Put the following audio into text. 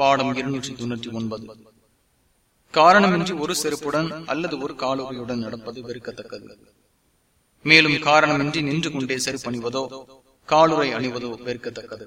பாடம் இருநூற்றி தொன்னூற்றி ஒன்பது காரணமின்றி ஒரு செருப்புடன் அல்லது ஒரு காலுறையுடன் நடப்பது வெறுக்கத்தக்கது. மேலும் காரணமின்றி நின்று கொண்டே செருப்பணிவதோ காலுறை அணிவதோ வெறுக்கத்தக்கது.